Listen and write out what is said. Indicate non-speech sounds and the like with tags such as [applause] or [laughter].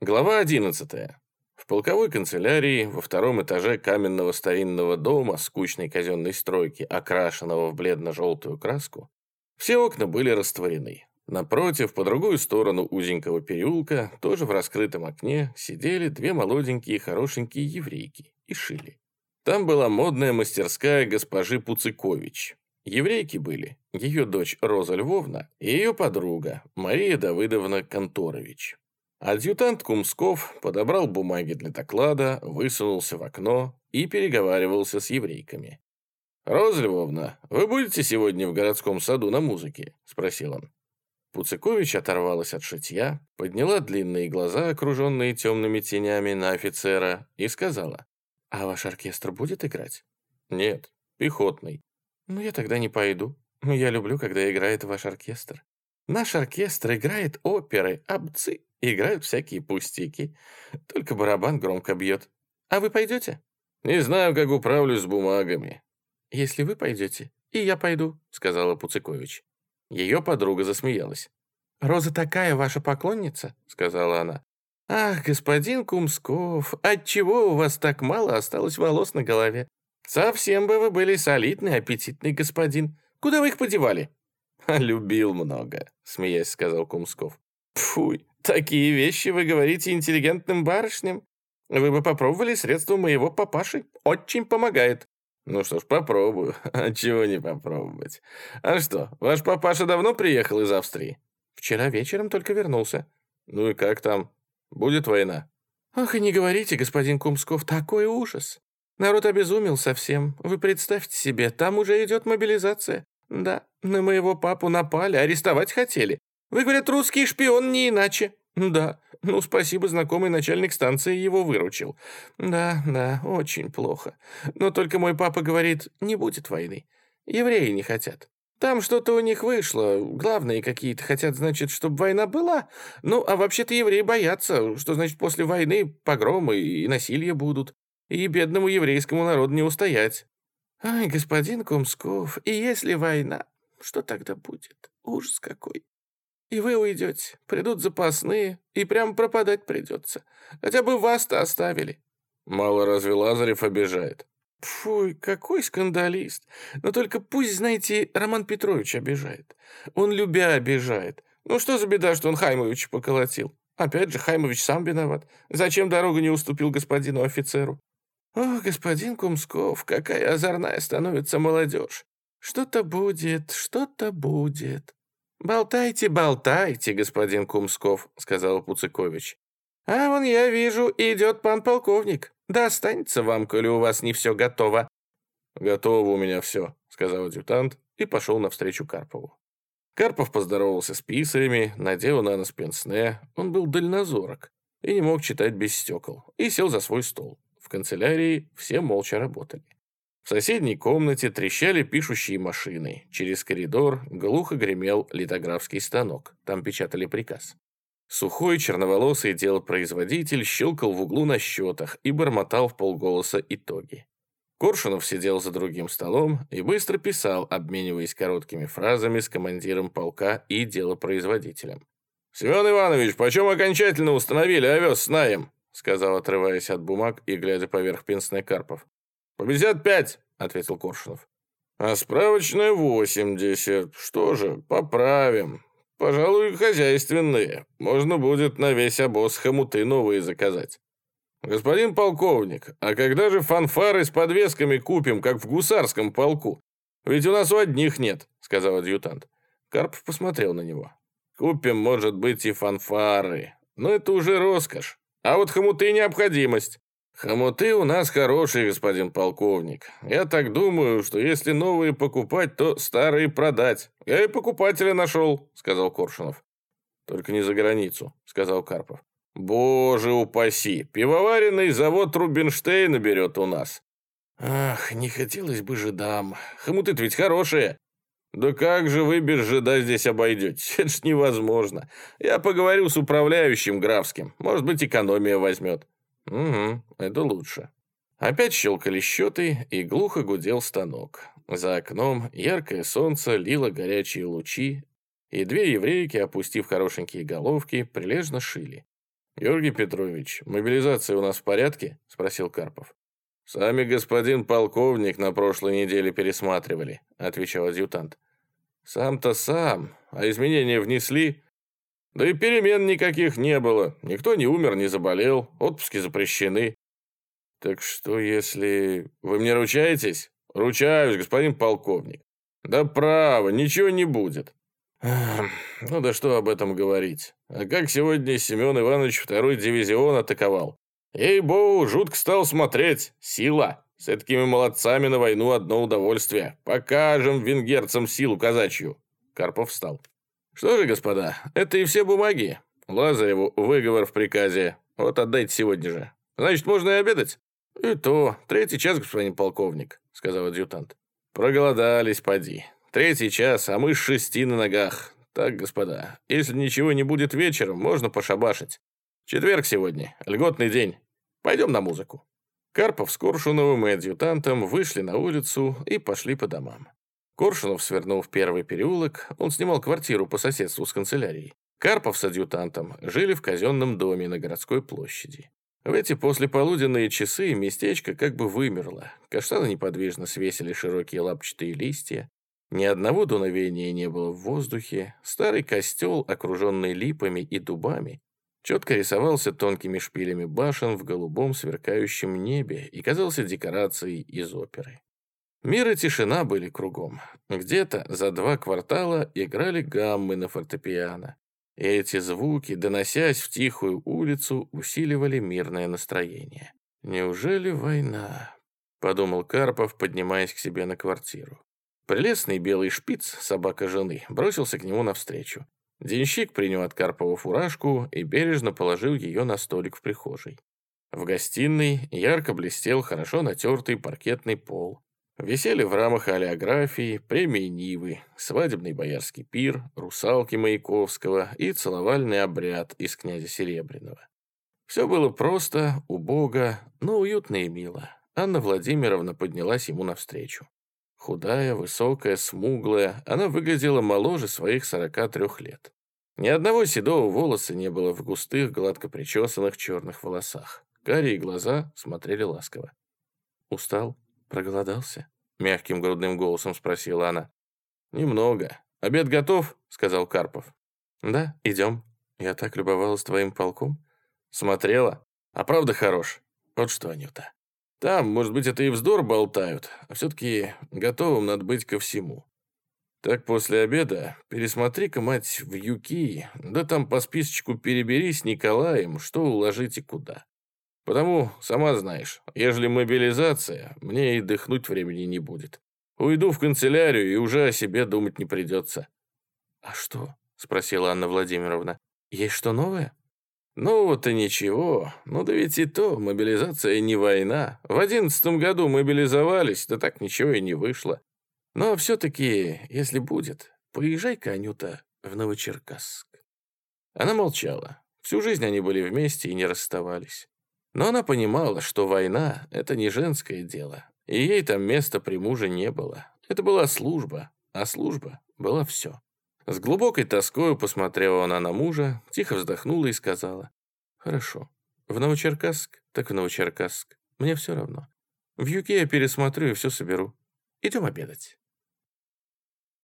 Глава 11. В полковой канцелярии во втором этаже каменного старинного дома скучной казенной стройки, окрашенного в бледно-желтую краску, все окна были растворены. Напротив, по другую сторону узенького переулка, тоже в раскрытом окне, сидели две молоденькие хорошенькие еврейки и шили. Там была модная мастерская госпожи Пуцикович. Еврейки были ее дочь Роза Львовна и ее подруга Мария Давыдовна Конторович. Адъютант Кумсков подобрал бумаги для доклада, высунулся в окно и переговаривался с еврейками. «Роза Львовна, вы будете сегодня в городском саду на музыке?» — спросил он. Пуцикович оторвалась от шитья, подняла длинные глаза, окруженные темными тенями, на офицера и сказала, «А ваш оркестр будет играть?» «Нет, пехотный». «Ну, я тогда не пойду. Я люблю, когда играет ваш оркестр. Наш оркестр играет оперы, обцы, играют всякие пустяки. Только барабан громко бьет. А вы пойдете? Не знаю, как управлюсь с бумагами. Если вы пойдете, и я пойду, сказала Пуцикович. Ее подруга засмеялась. «Роза такая ваша поклонница?» — сказала она. «Ах, господин Кумсков, отчего у вас так мало осталось волос на голове? Совсем бы вы были солидный, аппетитный господин. Куда вы их подевали?» «Любил много», — смеясь сказал Кумсков. «Пфуй, такие вещи вы говорите интеллигентным барышням. Вы бы попробовали средства моего папаши. Очень помогает». «Ну что ж, попробую. [laughs] А чего не попробовать? А что, ваш папаша давно приехал из Австрии?» «Вчера вечером только вернулся». «Ну и как там? Будет война?» «Ах, и не говорите, господин Кумсков, такой ужас. Народ обезумел совсем. Вы представьте себе, там уже идет мобилизация. «Да, на моего папу напали, арестовать хотели. Вы, говорят, русский шпион не иначе». «Да, ну, спасибо, знакомый начальник станции его выручил. Да, да, очень плохо. Но только мой папа говорит, не будет войны. Евреи не хотят. Там что-то у них вышло, главные какие-то хотят, значит, чтобы война была. Ну, а вообще-то евреи боятся, что, значит, после войны погромы и насилие будут, и бедному еврейскому народу не устоять. «Ай, господин Кумсков, и если война, что тогда будет? Ужас какой! И вы уйдете, придут запасные, и прям пропадать придется. Хотя бы вас-то оставили». Мало разве Лазарев обижает? Фуй, какой скандалист. Но только пусть, знаете, Роман Петрович обижает. Он любя обижает. Ну что за беда, что он Хаймовича поколотил? Опять же, Хаймович сам виноват. Зачем дорогу не уступил господину офицеру? «Ох, господин Кумсков, какая озорная становится молодежь! Что-то будет, что-то будет!» «Болтайте, болтайте, господин Кумсков», — сказал Пуцикович. «А вон я вижу, идет пан полковник. Достанется вам, коли у вас не все готово». «Готово у меня все», — сказал адъютант и пошел навстречу Карпову. Карпов поздоровался с писарями, надел на нос пенсне, он был дальнозорок и не мог читать без стекол, и сел за свой стол. В канцелярии все молча работали. В соседней комнате трещали пишущие машины. Через коридор глухо гремел литографский станок. Там печатали приказ. Сухой черноволосый делопроизводитель щелкал в углу на счетах и бормотал в полголоса итоги. Коршунов сидел за другим столом и быстро писал, обмениваясь короткими фразами с командиром полка и делопроизводителем. «Семен Иванович, почем окончательно установили овес с наем?» сказал, отрываясь от бумаг и глядя поверх пенсной Карпов. «По пятьдесят пять», — ответил Коршунов. «А справочная восемьдесят. Что же, поправим. Пожалуй, хозяйственные. Можно будет на весь обоз хомуты новые заказать». «Господин полковник, а когда же фанфары с подвесками купим, как в гусарском полку? Ведь у нас у одних нет», — сказал адъютант. Карпов посмотрел на него. «Купим, может быть, и фанфары, но это уже роскошь. А вот хомуты необходимость. Хомуты у нас хорошие, господин полковник. Я так думаю, что если новые покупать, то старые продать. Я и покупателя нашел, сказал Коршунов. Только не за границу, сказал Карпов. Боже упаси, пивоваренный завод Рубинштейна берет у нас. Ах, не хотелось бы жидам. Хомуты-то ведь хорошие. «Да как же вы без жида здесь обойдетесь? [laughs] Это ж невозможно. Я поговорю с управляющим графским. Может быть, экономия возьмет». «Угу, это лучше». Опять щелкали счеты, и глухо гудел станок. За окном яркое солнце лило горячие лучи, и две еврейки, опустив хорошенькие головки, прилежно шили. «Георгий Петрович, мобилизация у нас в порядке?» – спросил Карпов. «Сами господин полковник на прошлой неделе пересматривали», – отвечал адъютант. «Сам-то сам, а изменения внесли?» «Да и перемен никаких не было. Никто не умер, не заболел, отпуски запрещены». «Так что, если... Вы мне ручаетесь?» «Ручаюсь, господин полковник». «Да право, ничего не будет». Ну да что об этом говорить. А как сегодня Семен Иванович второй дивизион атаковал? Ей-богу, жутко стал смотреть. Сила. С такими молодцами на войну одно удовольствие. Покажем венгерцам силу казачью. Карпов встал. Что же, господа, это и все бумаги. Лазареву выговор в приказе. Вот отдайте сегодня же. Значит, можно и обедать? И то. Третий час, господин полковник, сказал адъютант. Проголодались, поди. Третий час, а мы с шести на ногах. Так, господа, если ничего не будет вечером, можно пошабашить. Четверг сегодня, льготный день. Пойдем на музыку». Карпов с Коршуновым и адъютантом вышли на улицу и пошли по домам. Коршунов свернул в первый переулок, он снимал квартиру по соседству с канцелярией. Карпов с адъютантом жили в казенном доме на городской площади. В эти послеполуденные часы местечко как бы вымерло. Каштаны неподвижно свесили широкие лапчатые листья. Ни одного дуновения не было в воздухе. Старый костел, окруженный липами и дубами, четко рисовался тонкими шпилями башен в голубом сверкающем небе и казался декорацией из оперы. Мир и тишина были кругом. Где-то за два квартала играли гаммы на фортепиано. И эти звуки, доносясь в тихую улицу, усиливали мирное настроение. «Неужели война?» — подумал Карпов, поднимаясь к себе на квартиру. Прелестный белый шпиц, собака жены, бросился к нему навстречу. Денщик принял от Карпова фуражку и бережно положил ее на столик в прихожей. В гостиной ярко блестел хорошо натертый паркетный пол. Висели в рамах олеографии, премии Нивы, свадебный боярский пир, русалки Маяковского и целовальный обряд из князя Серебряного. Все было просто, убого, но уютно и мило. Анна Владимировна поднялась ему навстречу. Худая, высокая, смуглая, она выглядела моложе своих 43 лет. Ни одного седого волоса не было в густых, гладко причесанных черных волосах. Карие глаза смотрели ласково. «Устал? Проголодался?» — мягким грудным голосом спросила она. «Немного. Обед готов?» — сказал Карпов. «Да, идем. Я так любовалась твоим полком». «Смотрела? А правда хорош? Вот что, Анюта, там, может быть, это и вздор болтают, а все-таки готовым надо быть ко всему. Так после обеда пересмотри-ка, мать, в Юки, да там по списочку перебери с Николаем, что уложить и куда. Потому, сама знаешь, ежели мобилизация, мне и дыхнуть времени не будет. Уйду в канцелярию, и уже о себе думать не придется. «А что?» — спросила Анна Владимировна. «Есть что новое?» Ну вот и ничего. Ну да ведь и то, мобилизация не война. В одиннадцатом году мобилизовались, да так ничего и не вышло. Но все-таки, если будет, поезжай-ка, Анюта, в Новочеркасск. Она молчала. Всю жизнь они были вместе и не расставались. Но она понимала, что война — это не женское дело, и ей там места при муже не было. Это была служба, а служба была все. С глубокой тоскою посмотрела она на мужа, тихо вздохнула и сказала. «Хорошо. В Новочеркасск, так в Новочеркасск. Мне все равно. В Юке я пересмотрю и все соберу. Идем обедать».